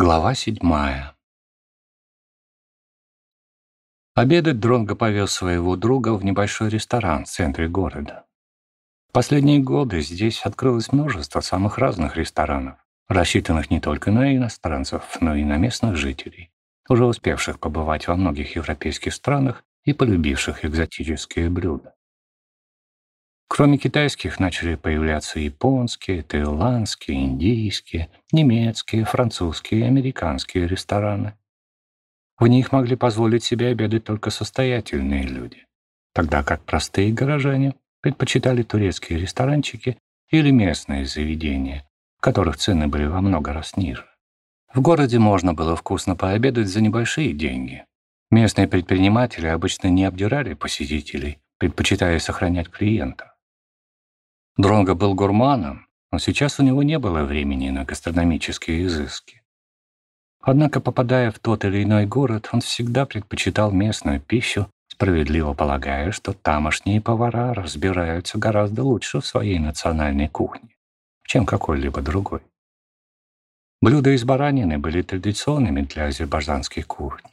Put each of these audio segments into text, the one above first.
Глава седьмая Обедать Дронго повез своего друга в небольшой ресторан в центре города. В последние годы здесь открылось множество самых разных ресторанов, рассчитанных не только на иностранцев, но и на местных жителей, уже успевших побывать во многих европейских странах и полюбивших экзотические блюда. Кроме китайских начали появляться японские, таиландские, индийские, немецкие, французские и американские рестораны. В них могли позволить себе обедать только состоятельные люди, тогда как простые горожане предпочитали турецкие ресторанчики или местные заведения, в которых цены были во много раз ниже. В городе можно было вкусно пообедать за небольшие деньги. Местные предприниматели обычно не обдирали посетителей, предпочитая сохранять клиента. Дронго был гурманом, но сейчас у него не было времени на гастрономические изыски. Однако, попадая в тот или иной город, он всегда предпочитал местную пищу, справедливо полагая, что тамошние повара разбираются гораздо лучше в своей национальной кухне, чем какой-либо другой. Блюда из баранины были традиционными для азербайджанской кухни.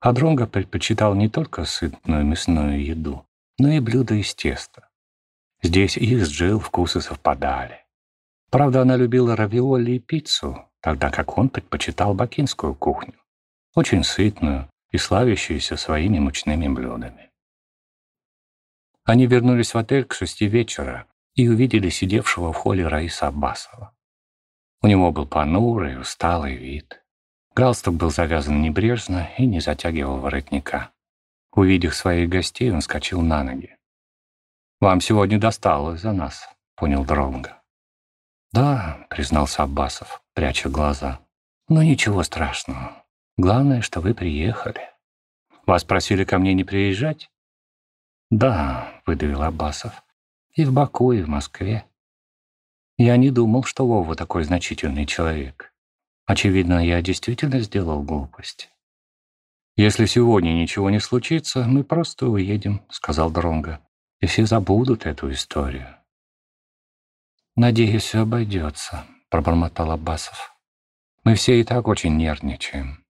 А Дронго предпочитал не только сытную мясную еду, но и блюда из теста. Здесь их с Джилл вкусы совпадали. Правда, она любила равиоли и пиццу, тогда как он предпочитал бакинскую кухню, очень сытную и славящуюся своими мучными блюдами. Они вернулись в отель к шести вечера и увидели сидевшего в холле Раиса Аббасова. У него был понурый, усталый вид. Галстук был завязан небрежно и не затягивал воротника. Увидев своих гостей, он скачал на ноги. Вам сегодня досталось за нас, понял Дронга. Да, признался Аббасов, пряча глаза. Но ничего страшного. Главное, что вы приехали. Вас просили ко мне не приезжать? Да, выдавил Аббасов. И в Баку, и в Москве. Я не думал, что Вова такой значительный человек. Очевидно, я действительно сделал глупость. «Если сегодня ничего не случится, мы просто уедем», — сказал Дронга и все забудут эту историю. «Надеюсь, все обойдется», — пробормотал Аббасов. «Мы все и так очень нервничаем.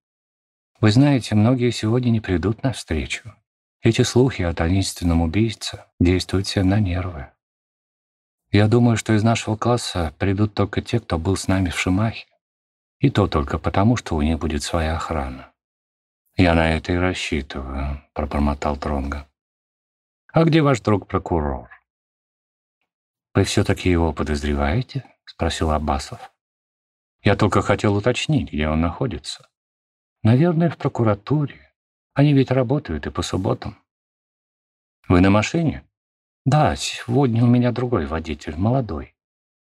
Вы знаете, многие сегодня не придут навстречу. Эти слухи о таинственном убийце действуют всем на нервы. Я думаю, что из нашего класса придут только те, кто был с нами в Шимахе. И то только потому, что у них будет своя охрана. «Я на это и рассчитываю», — пробормотал Тронга. «А где ваш друг-прокурор?» «Вы все-таки его подозреваете?» — спросил Аббасов. «Я только хотел уточнить, где он находится. Наверное, в прокуратуре. Они ведь работают и по субботам». «Вы на машине?» «Да, сегодня у меня другой водитель, молодой.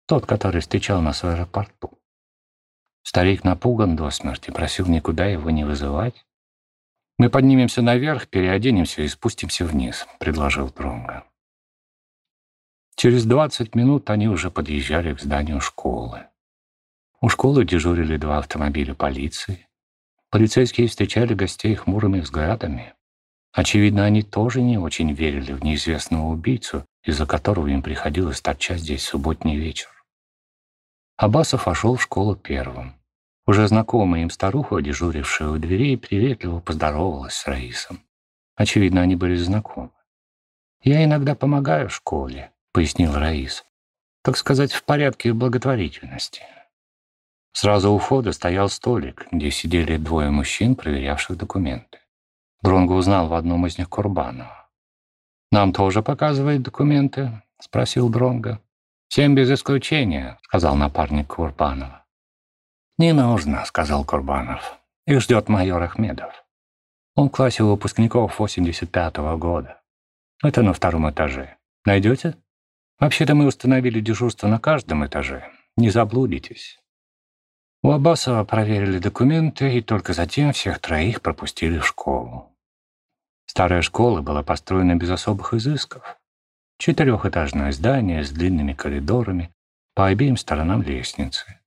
Тот, который встречал нас в аэропорту». Старик напуган до смерти, просил никуда его не вызывать. «Мы поднимемся наверх, переоденемся и спустимся вниз», — предложил Дронго. Через двадцать минут они уже подъезжали к зданию школы. У школы дежурили два автомобиля полиции. Полицейские встречали гостей хмурыми взглядами. Очевидно, они тоже не очень верили в неизвестного убийцу, из-за которого им приходилось торчать здесь субботний вечер. Абасов вошел в школу первым. Уже знакомая им старуха, дежурившая у дверей, приветливо поздоровалась с Раисом. Очевидно, они были знакомы. «Я иногда помогаю школе», — пояснил Раис. «Так сказать, в порядке благотворительности». Сразу у входа стоял столик, где сидели двое мужчин, проверявших документы. Дронго узнал в одном из них Курбанова. «Нам тоже показывают документы?» — спросил Дронго. «Всем без исключения», — сказал напарник Курбанова. «Не нужно», — сказал Курбанов. «Их ждет майор Ахмедов. Он в классе выпускников 85-го года. Это на втором этаже. Найдете? Вообще-то мы установили дежурство на каждом этаже. Не заблудитесь». У Аббасова проверили документы и только затем всех троих пропустили в школу. Старая школа была построена без особых изысков. Четырехэтажное здание с длинными коридорами, по обеим сторонам лестницы.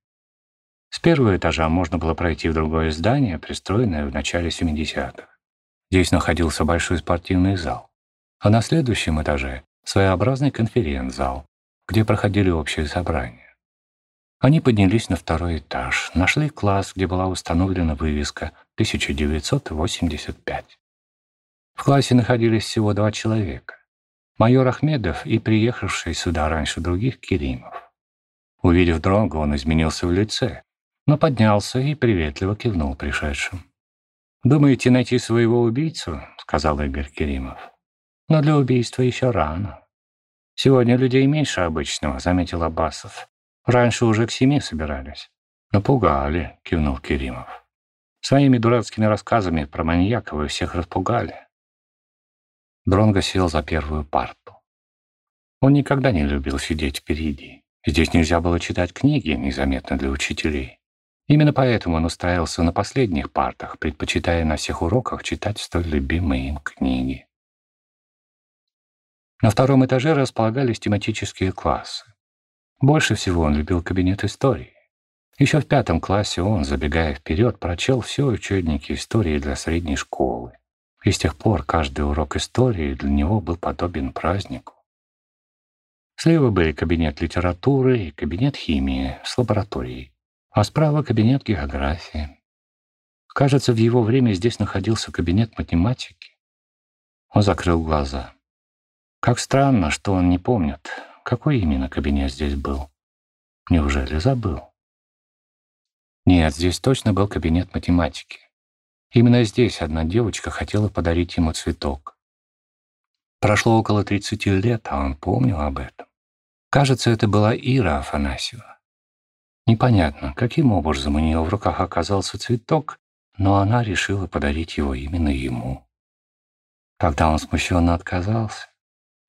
С первого этажа можно было пройти в другое здание, пристроенное в начале 70-х. Здесь находился большой спортивный зал. А на следующем этаже — своеобразный конференц-зал, где проходили общие собрания. Они поднялись на второй этаж, нашли класс, где была установлена вывеска 1985. В классе находились всего два человека. Майор Ахмедов и приехавший сюда раньше других Керимов. Увидев Дронга, он изменился в лице, но поднялся и приветливо кивнул пришедшим. «Думаете найти своего убийцу?» — сказал Игорь Керимов. «Но для убийства еще рано. Сегодня людей меньше обычного», — заметил Аббасов. Раньше уже к семи собирались. Напугали, кивнул Керимов. Своими дурацкими рассказами про маньяка вы всех распугали. Дронго сел за первую парту. Он никогда не любил сидеть впереди. Здесь нельзя было читать книги, незаметно для учителей. Именно поэтому он устраивался на последних партах, предпочитая на всех уроках читать столь любимые им книги. На втором этаже располагались тематические классы. Больше всего он любил кабинет истории. Еще в пятом классе он, забегая вперед, прочел все учебники истории для средней школы. И с тех пор каждый урок истории для него был подобен празднику. Слева были кабинет литературы и кабинет химии с лабораторией, а справа кабинет географии. Кажется, в его время здесь находился кабинет математики. Он закрыл глаза. Как странно, что он не помнит, какой именно кабинет здесь был? Неужели забыл? Нет, здесь точно был кабинет математики. Именно здесь одна девочка хотела подарить ему цветок. Прошло около 30 лет, а он помнил об этом. Кажется, это была Ира Афанасьева. Непонятно, каким образом у нее в руках оказался цветок, но она решила подарить его именно ему. Когда он смущенно отказался,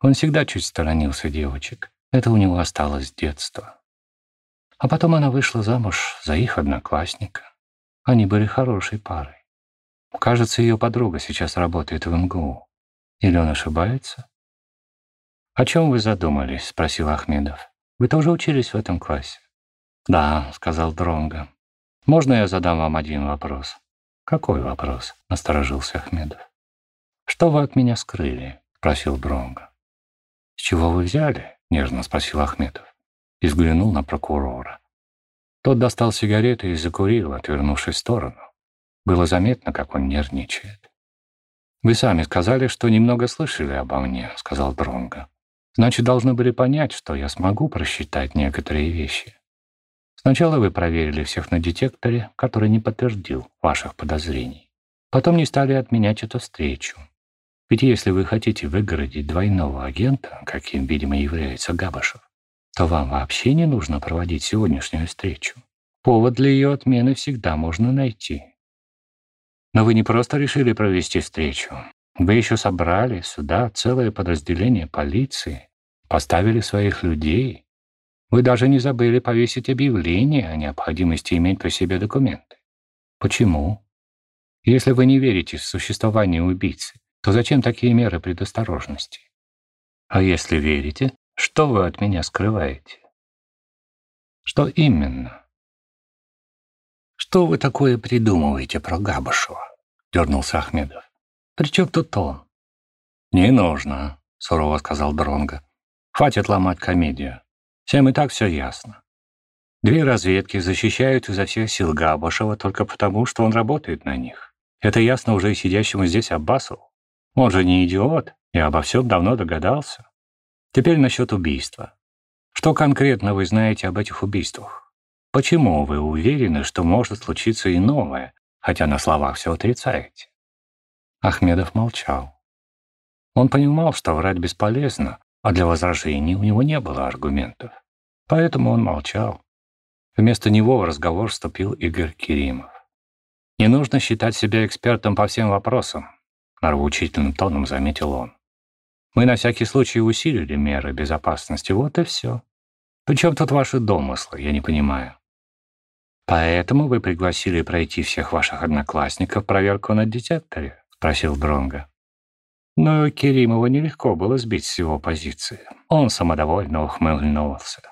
он всегда чуть сторонился девочек. Это у него осталось с детства. А потом она вышла замуж за их одноклассника. Они были хорошей парой. Кажется, ее подруга сейчас работает в МГУ. Или он ошибается? «О чем вы задумались?» — спросил Ахмедов. «Вы тоже учились в этом классе?» «Да», — сказал Дронго. «Можно я задам вам один вопрос?» «Какой вопрос?» — насторожился Ахмедов. «Что вы от меня скрыли?» — спросил Дронго. «С чего вы взяли?» — нежно спросил Ахметов. И взглянул на прокурора. Тот достал сигарету и закурил, отвернувшись в сторону. Было заметно, как он нервничает. «Вы сами сказали, что немного слышали обо мне», — сказал Дронго. «Значит, должны были понять, что я смогу просчитать некоторые вещи. Сначала вы проверили всех на детекторе, который не подтвердил ваших подозрений. Потом не стали отменять эту встречу. Ведь если вы хотите выгородить двойного агента, каким, видимо, является Габашев, то вам вообще не нужно проводить сегодняшнюю встречу. Повод для ее отмены всегда можно найти. Но вы не просто решили провести встречу. Вы еще собрали сюда целое подразделение полиции, поставили своих людей. Вы даже не забыли повесить объявление о необходимости иметь при себе документы. Почему? Если вы не верите в существование убийцы, то зачем такие меры предосторожности? А если верите, что вы от меня скрываете? Что именно? Что вы такое придумываете про Габышева? Дернулся Ахмедов. При чем тут он? Не нужно, сурово сказал Дронго. Хватит ломать комедию. Всем и так все ясно. Две разведки защищают изо всех сил Габашева только потому, что он работает на них. Это ясно уже и сидящему здесь Аббасову. Он же не идиот и обо всем давно догадался. Теперь насчет убийства. Что конкретно вы знаете об этих убийствах? Почему вы уверены, что может случиться и новое, хотя на словах все отрицаете? Ахмедов молчал. Он понимал, что врать бесполезно, а для возражений у него не было аргументов. Поэтому он молчал. Вместо него в разговор вступил Игорь Керимов. Не нужно считать себя экспертом по всем вопросам. Нравоучительным тоном заметил он. Мы на всякий случай усилили меры безопасности, вот и все. Причем тут ваши домыслы, я не понимаю. Поэтому вы пригласили пройти всех ваших одноклассников проверку на детекторе? Спросил Дронга. Но Керимова нелегко было сбить с его позиции. Он самодовольно ухмыльнулся.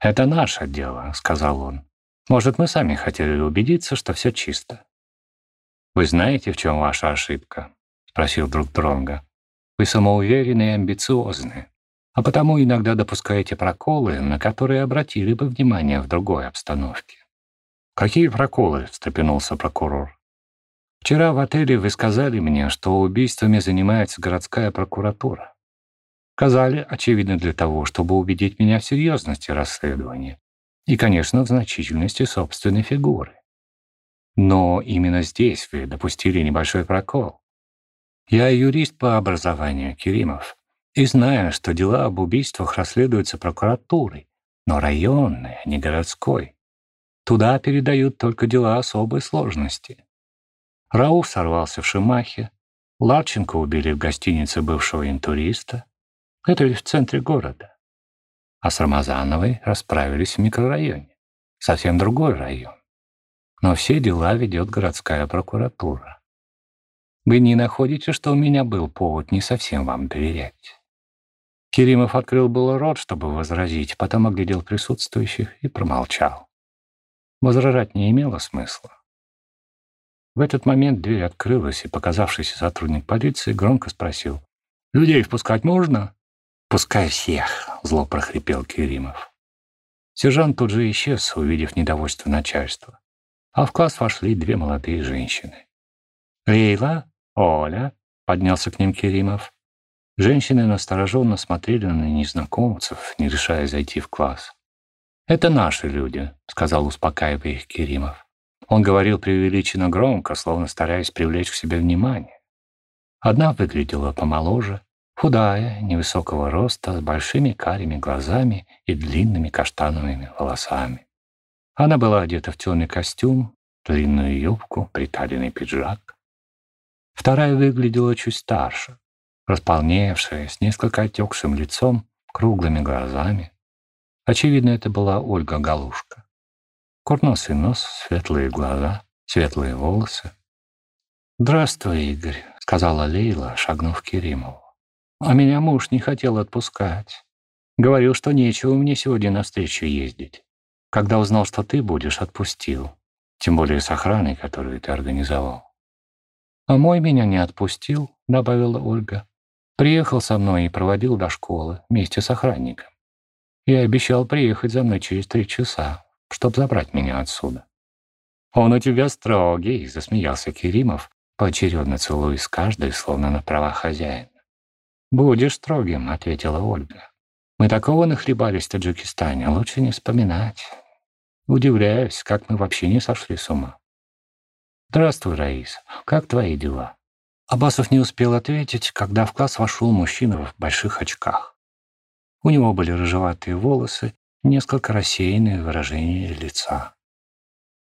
«Это наше дело», — сказал он. «Может, мы сами хотели убедиться, что все чисто». «Вы знаете, в чем ваша ошибка?» — спросил друг Дронга. «Вы самоуверенны и амбициозны. а потому иногда допускаете проколы, на которые обратили бы внимание в другой обстановке. «Какие проколы?» — встрепенулся прокурор. «Вчера в отеле вы сказали мне, что убийствами занимается городская прокуратура. Сказали, очевидно, для того, чтобы убедить меня в серьезности расследования и, конечно, в значительности собственной фигуры. Но именно здесь вы допустили небольшой прокол. Я юрист по образованию, Керимов, и знаю, что дела об убийствах расследуются прокуратурой, но районной, а не городской. Туда передают только дела особой сложности. Рауф сорвался в Шимахе, Ларченко убили в гостинице бывшего интуриста. Это ведь в центре города. А с Рамазановой расправились в микрорайоне. Совсем другой район. Но все дела ведет городская прокуратура. Вы не находите, что у меня был повод не совсем вам доверять?» Керимов открыл было рот, чтобы возразить, потом оглядел присутствующих и промолчал. Возражать не имело смысла. В этот момент дверь открылась, и показавшийся сотрудник полиции громко спросил. «Людей впускать можно?» «Пускай всех», — зло прохрипел Керимов. Сержант тут же исчез, увидев недовольство начальства. А в класс вошли две молодые женщины. «Лейла, «Оля!» — поднялся к ним Керимов. Женщины настороженно смотрели на незнакомцев, не решая зайти в класс. «Это наши люди», — сказал, успокаивая их Керимов. Он говорил преувеличенно громко, словно стараясь привлечь к себе внимание. Одна выглядела помоложе, худая, невысокого роста, с большими карими глазами и длинными каштановыми волосами. Она была одета в темный костюм, длинную юбку, приталенный пиджак. Вторая выглядела чуть старше, располневшая, с несколько отекшим лицом, круглыми глазами. Очевидно, это была Ольга Галушка. Курносый нос, светлые глаза, светлые волосы. «Здравствуй, Игорь», — сказала Лейла, шагнув к Керимову. «А меня муж не хотел отпускать. Говорил, что нечего мне сегодня навстречу ездить. Когда узнал, что ты будешь, отпустил. Тем более с охраной, которую ты организовал. «А мой меня не отпустил», — добавила Ольга. «Приехал со мной и проводил до школы вместе с охранником. И обещал приехать за мной через три часа, чтобы забрать меня отсюда». «Он у тебя строгий», — засмеялся Керимов, поочередно целуясь каждой, словно на права хозяина. «Будешь строгим», — ответила Ольга. «Мы такого нахлебались в Таджикистане, лучше не вспоминать. Удивляюсь, как мы вообще не сошли с ума». «Здравствуй, Раис. Как твои дела?» Абасов не успел ответить, когда в класс вошел мужчина в больших очках. У него были рыжеватые волосы, несколько рассеянное выражение лица.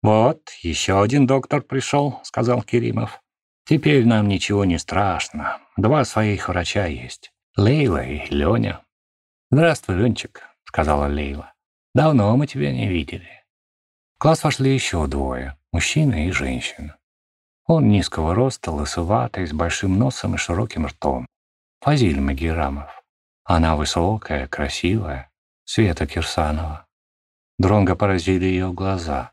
«Вот, еще один доктор пришел», — сказал Керимов. «Теперь нам ничего не страшно. Два своих врача есть. Лейла и Леня». «Здравствуй, Ленчик», — сказала Лейла. «Давно мы тебя не видели». В класс вошли еще двое мужчина и женщина. Он низкого роста, лысоватый, с большим носом и широким ртом. Фазиль Магирамов. Она высокая, красивая, Света Кирсанова. Дронго поразили ее глаза.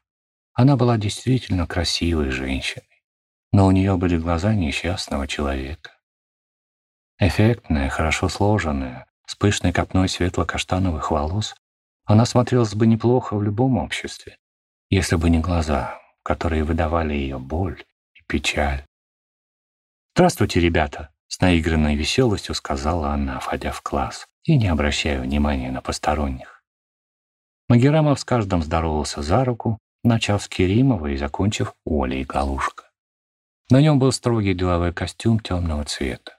Она была действительно красивой женщиной, но у нее были глаза несчастного человека. Эффектная, хорошо сложенная, с пышной копной светло-каштановых волос, она смотрелась бы неплохо в любом обществе, если бы не глаза, которые выдавали ее боль и печаль. «Здравствуйте, ребята!» — с наигранной веселостью сказала она, входя в класс, и не обращая внимания на посторонних. Магерамов с каждым здоровался за руку, начав с Керимова и закончив Олей Галушка. На нем был строгий деловой костюм темного цвета.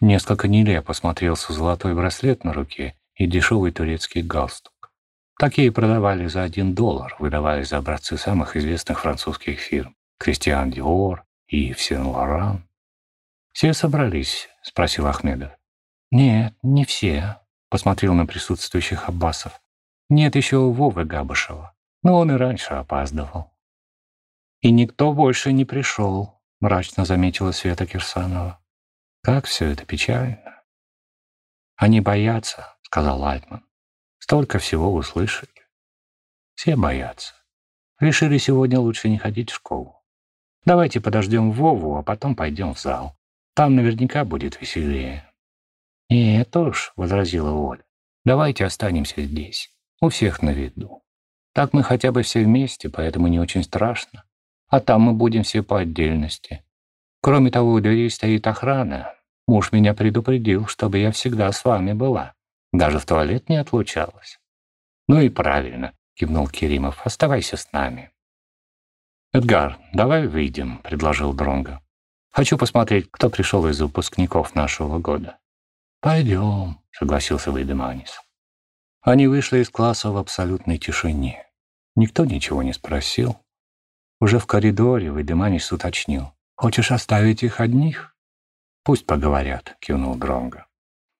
Несколько нелепо смотрелся золотой браслет на руке и дешевый турецкий галстук. Такие продавали за один доллар, выдаваясь за образцы самых известных французских фирм «Кристиан Диор» и «Сен Лоран». «Все собрались?» — спросил Ахмедов. «Нет, не все», — посмотрел на присутствующих Аббасов. «Нет еще Вовы Габышева, но он и раньше опаздывал». «И никто больше не пришел», — мрачно заметила Света Кирсанова. «Как все это печально». «Они боятся», — сказал Альтман. Столько всего услышали. Все боятся. Решили сегодня лучше не ходить в школу. Давайте подождем Вову, а потом пойдем в зал. Там наверняка будет веселее. «Нет уж», — возразила Оля, — «давайте останемся здесь, у всех на виду. Так мы хотя бы все вместе, поэтому не очень страшно. А там мы будем все по отдельности. Кроме того, у дверей стоит охрана. Муж меня предупредил, чтобы я всегда с вами была. Даже в туалет не отлучалась». «Ну и правильно», — кивнул Керимов, — «оставайся с нами». «Эдгар, давай выйдем», — предложил Дронго. «Хочу посмотреть, кто пришел из выпускников нашего года». «Пойдем», — согласился Вейдеманис. Они вышли из класса в абсолютной тишине. Никто ничего не спросил. Уже в коридоре Вейдеманис уточнил. «Хочешь оставить их одних?» «Пусть поговорят», — кивнул Дронго.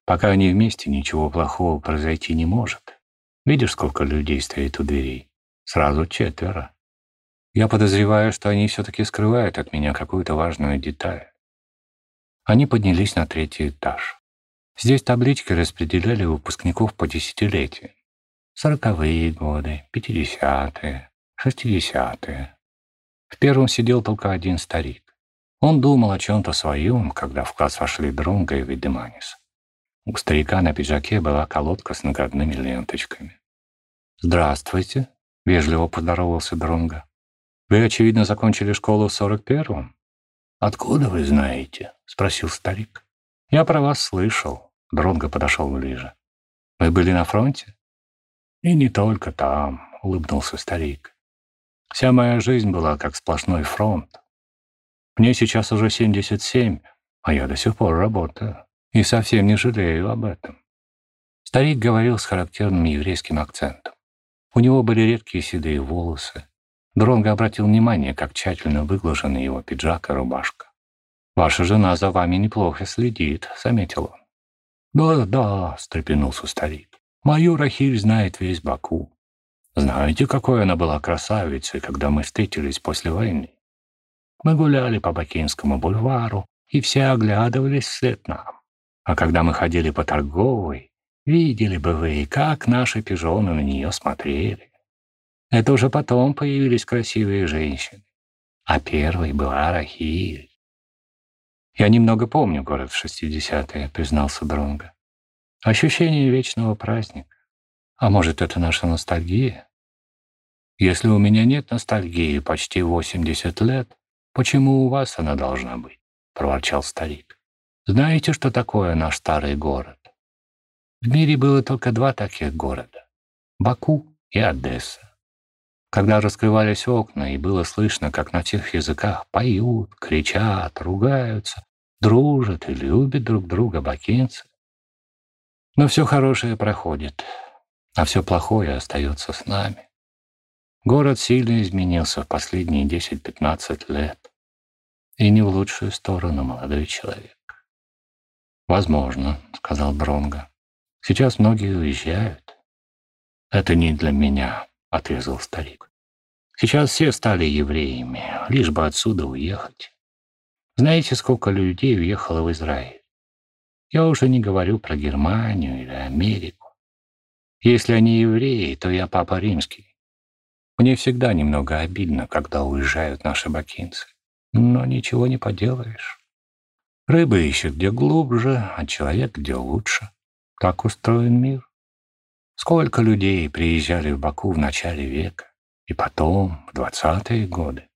«Пока они вместе, ничего плохого произойти не может. Видишь, сколько людей стоит у дверей? Сразу четверо. Я подозреваю, что они все-таки скрывают от меня какую-то важную деталь. Они поднялись на третий этаж. Здесь таблички распределяли выпускников по десятилетиям. Сороковые годы, пятидесятые, шестидесятые. В первом сидел только один старик. Он думал о чем-то своем, когда в класс вошли Дронго и Видеманис. У старика на пиджаке была колодка с наградными ленточками. «Здравствуйте», — вежливо поздоровался Дронго. Вы, очевидно, закончили школу в сорок первом? Откуда вы знаете? Спросил старик. Я про вас слышал. Дронго подошел ближе. Вы были на фронте? И не только там, улыбнулся старик. Вся моя жизнь была как сплошной фронт. Мне сейчас уже 77, а я до сих пор работаю. И совсем не жалею об этом. Старик говорил с характерным еврейским акцентом. У него были редкие седые волосы, Дронго обратил внимание, как тщательно выглажены его пиджак и рубашка. «Ваша жена за вами неплохо следит», — заметил он. «Да, да», — встрепенулся старик. «Мою Рахиль знает весь Баку. Знаете, какой она была красавицей, когда мы встретились после войны? Мы гуляли по Бакинскому бульвару, и все оглядывались вслед нам. А когда мы ходили по торговой, видели бы вы, как наши пижоны на нее смотрели. Это уже потом появились красивые женщины. А первой была Рахиль. «Я немного помню город в шестидесятые», — признался Дронго. «Ощущение вечного праздника. А может, это наша ностальгия? Если у меня нет ностальгии почти восемьдесят лет, почему у вас она должна быть?» — проворчал старик. «Знаете, что такое наш старый город? В мире было только два таких города — Баку и Одесса. Когда раскрывались окна, и было слышно, как на тех языках поют, кричат, ругаются, дружат и любят друг друга бакинцы. Но все хорошее проходит, а все плохое остается с нами. Город сильно изменился в последние 10-15 лет. И не в лучшую сторону, молодой человек. «Возможно», — сказал Бронго. «Сейчас многие уезжают». «Это не для меня», — отрезал старик. «Сейчас все стали евреями, лишь бы отсюда уехать. Знаете, сколько людей уехало в Израиль? Я уже не говорю про Германию или Америку. Если они евреи, то я папа римский. Мне всегда немного обидно, когда уезжают наши бакинцы. Но ничего не поделаешь. Рыба ищет где глубже, а человек где лучше. Так устроен мир. Сколько людей приезжали в Баку в начале века, и потом, в двадцатые годы.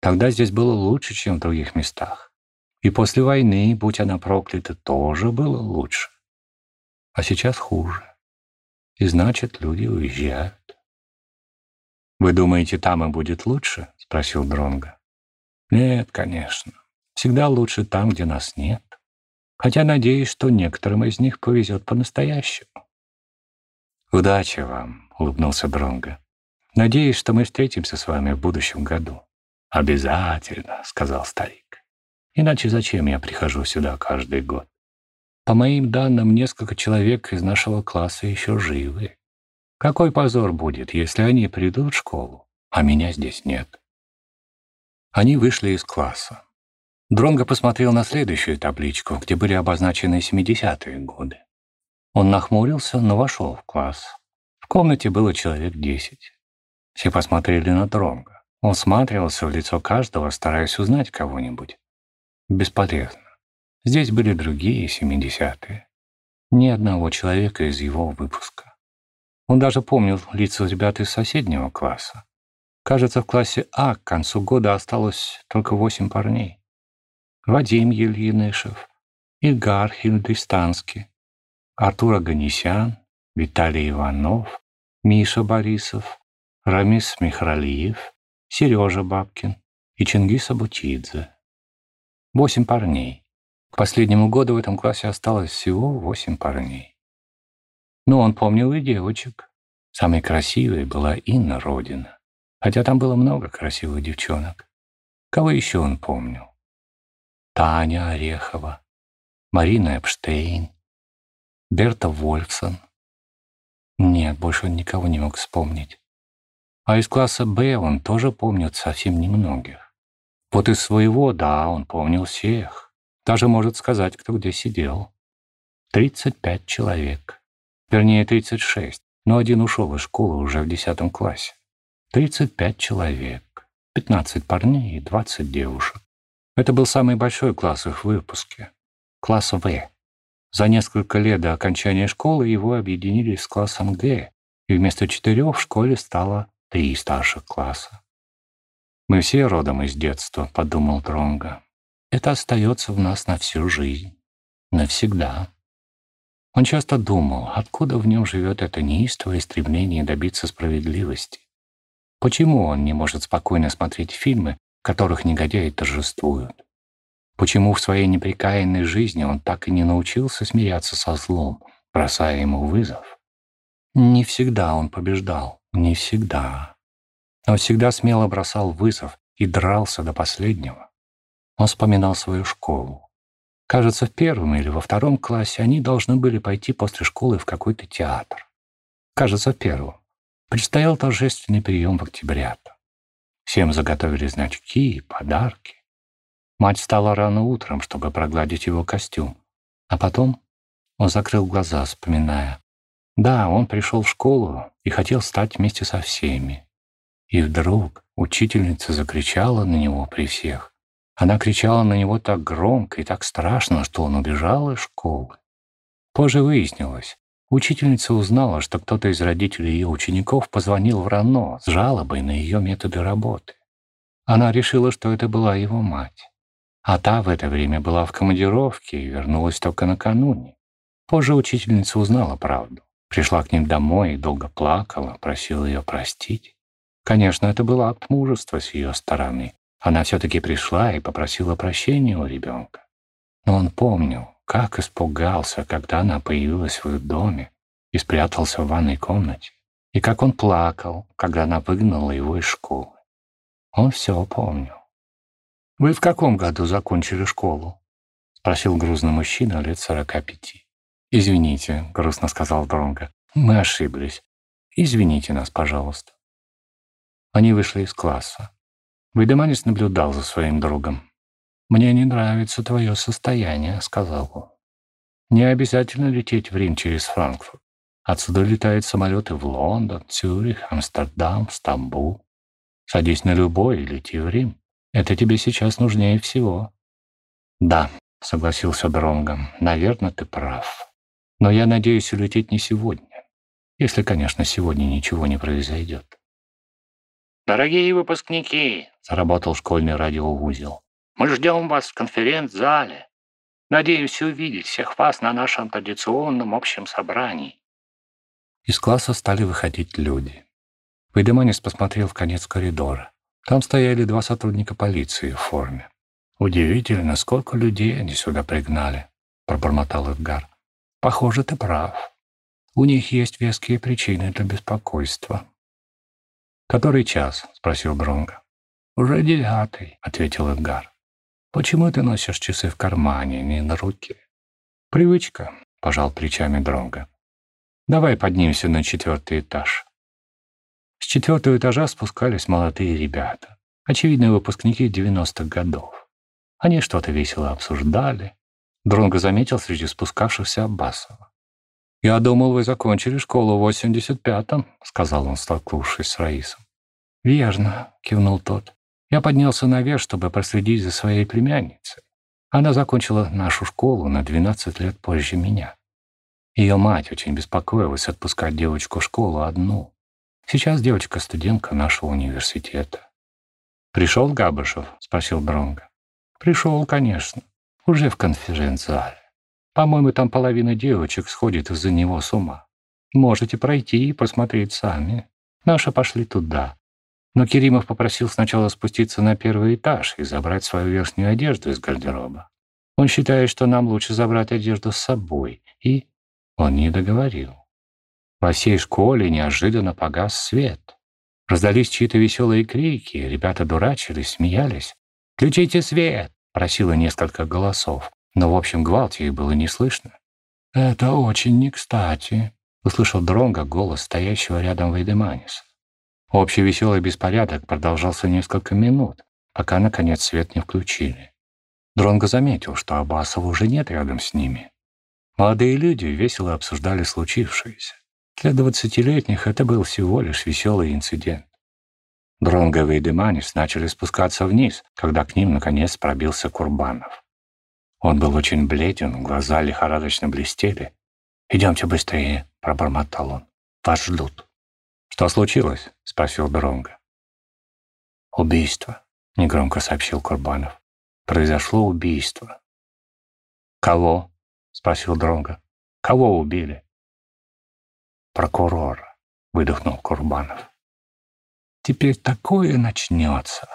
Тогда здесь было лучше, чем в других местах. И после войны, будь она проклята, тоже было лучше. А сейчас хуже. И значит, люди уезжают. «Вы думаете, там и будет лучше?» — спросил Дронго. «Нет, конечно. Всегда лучше там, где нас нет. Хотя надеюсь, что некоторым из них повезет по-настоящему. «Удачи вам», — улыбнулся Дронго. «Надеюсь, что мы встретимся с вами в будущем году». «Обязательно», — сказал старик. «Иначе зачем я прихожу сюда каждый год? По моим данным, несколько человек из нашего класса еще живы. Какой позор будет, если они придут в школу, а меня здесь нет?» Они вышли из класса. Дронго посмотрел на следующую табличку, где были обозначены 70-е годы. Он нахмурился, но вошел в класс. В комнате было человек десять. Все посмотрели на Дронга. Он всматривался в лицо каждого, стараясь узнать кого-нибудь. Бесполезно. Здесь были другие семидесятые. Ни одного человека из его выпуска. Он даже помнил лица ребят из соседнего класса. Кажется, в классе А к концу года осталось только восемь парней. Вадим Ельинышев, Игар Хильдистанский, Артур Аганесян, Виталий Иванов, Миша Борисов, Рамис Михралиев, Сережа Бабкин и Чингис Абутидзе. Восемь парней. К последнему году в этом классе осталось всего восемь парней. Но он помнил и девочек. Самой красивой была Инна Родина. Хотя там было много красивых девчонок. Кого еще он помнил? Таня Орехова, Марина Эпштейн, Берта Вольфсон. Нет, больше он никого не мог вспомнить. А из класса «Б» он тоже помнит совсем немногих. Вот из своего, да, он помнил всех. Даже может сказать, кто где сидел. 35 человек. Вернее, 36. Но один ушел из школы уже в 10 классе. 35 человек. 15 парней и 20 девушек. Это был самый большой класс их выпуске. Класс В. За несколько лет до окончания школы его объединили с классом Г, и вместо четырех в школе стало три старших класса. «Мы все родом из детства», — подумал Тронга. «Это остается в нас на всю жизнь. Навсегда». Он часто думал, откуда в нем живет это неистовое стремление добиться справедливости. Почему он не может спокойно смотреть фильмы, в которых негодяи торжествуют? Почему в своей неприкаянной жизни он так и не научился смиряться со злом, бросая ему вызов? Не всегда он побеждал, не всегда. Но всегда смело бросал вызов и дрался до последнего. Он вспоминал свою школу. Кажется, в первом или во втором классе они должны были пойти после школы в какой-то театр. Кажется, в первом. Предстоял торжественный прием в октябрята. Всем заготовили значки и подарки. Мать встала рано утром, чтобы прогладить его костюм. А потом он закрыл глаза, вспоминая. Да, он пришел в школу и хотел стать вместе со всеми. И вдруг учительница закричала на него при всех. Она кричала на него так громко и так страшно, что он убежал из школы. Позже выяснилось, учительница узнала, что кто-то из родителей ее учеников позвонил в РАНО с жалобой на ее методы работы. Она решила, что это была его мать. А та в это время была в командировке и вернулась только накануне. Позже учительница узнала правду. Пришла к ним домой и долго плакала, просила ее простить. Конечно, это был акт мужества с ее стороны. Она все-таки пришла и попросила прощения у ребенка. Но он помнил, как испугался, когда она появилась в их доме и спрятался в ванной комнате, и как он плакал, когда она выгнала его из школы. Он все помнил. «Вы в каком году закончили школу?» — спросил грузный мужчина лет сорока пяти. «Извините», — грустно сказал Дронго, — «мы ошиблись. Извините нас, пожалуйста». Они вышли из класса. Вейдеманис наблюдал за своим другом. «Мне не нравится твое состояние», — сказал он. «Не обязательно лететь в Рим через Франкфурт. Отсюда летают самолеты в Лондон, Цюрих, Амстердам, Стамбул. Садись на любой и лети в Рим. Это тебе сейчас нужнее всего». «Да», — согласился Дронго, — «наверное, ты прав. Но я надеюсь улететь не сегодня. Если, конечно, сегодня ничего не произойдет». «Дорогие выпускники!» — заработал школьный радиоузел. «Мы ждем вас в конференц-зале. Надеемся увидеть всех вас на нашем традиционном общем собрании». Из класса стали выходить люди. Вейдеманис посмотрел в конец коридора. Там стояли два сотрудника полиции в форме. «Удивительно, сколько людей они сюда пригнали», — пробормотал Эдгар. «Похоже, ты прав. У них есть веские причины для беспокойства». «Который час?» — спросил Бронко. «Уже девятый», — ответил Эдгар. «Почему ты носишь часы в кармане, не на руке?» «Привычка», — пожал плечами Дронго. «Давай поднимемся на четвертый этаж». С четвертого этажа спускались молодые ребята, очевидно, выпускники 90-х годов. Они что-то весело обсуждали. Дронго заметил среди спускавшихся Аббасова. «Я думал, вы закончили школу в 85-м», — сказал он, столкнувшись с Раисом. «Верно», — кивнул тот. «Я поднялся наверх, чтобы проследить за своей племянницей. Она закончила нашу школу на 12 лет позже меня. Ее мать очень беспокоилась отпускать девочку в школу одну. Сейчас девочка студентка нашего университета. «Пришел Габышев?» — спросил Дронго. «Пришел, конечно. Уже в конференц-зале. По-моему, там половина девочек сходит из-за него с ума. Можете пройти и посмотреть сами. Наши пошли туда. Но Керимов попросил сначала спуститься на первый этаж и забрать свою верхнюю одежду из гардероба. Он считает, что нам лучше забрать одежду с собой. И он не договорил. Во всей школе неожиданно погас свет. Раздались чьи-то веселые крики, ребята дурачились, смеялись. «Включите свет!» — просило несколько голосов, но в общем гвалте их было не слышно. «Это очень не кстати», — услышал Дронго голос стоящего рядом Вейдеманиса. Общий веселый беспорядок продолжался несколько минут, пока, наконец, свет не включили. Дронго заметил, что Абасова уже нет рядом с ними. Молодые люди весело обсуждали случившееся. Для двадцатилетних это был всего лишь веселый инцидент. Дронго и Деманис начали спускаться вниз, когда к ним наконец пробился Курбанов. Он был очень бледен, глаза лихорадочно блестели. «Идемте быстрее», — пробормотал он. «Вас ждут». «Что случилось?» — спросил Дронго. «Убийство», — негромко сообщил Курбанов. «Произошло убийство». «Кого?» — спросил Дронго. «Кого убили?» «Прокурора», — выдохнул Курбанов. «Теперь такое начнется»,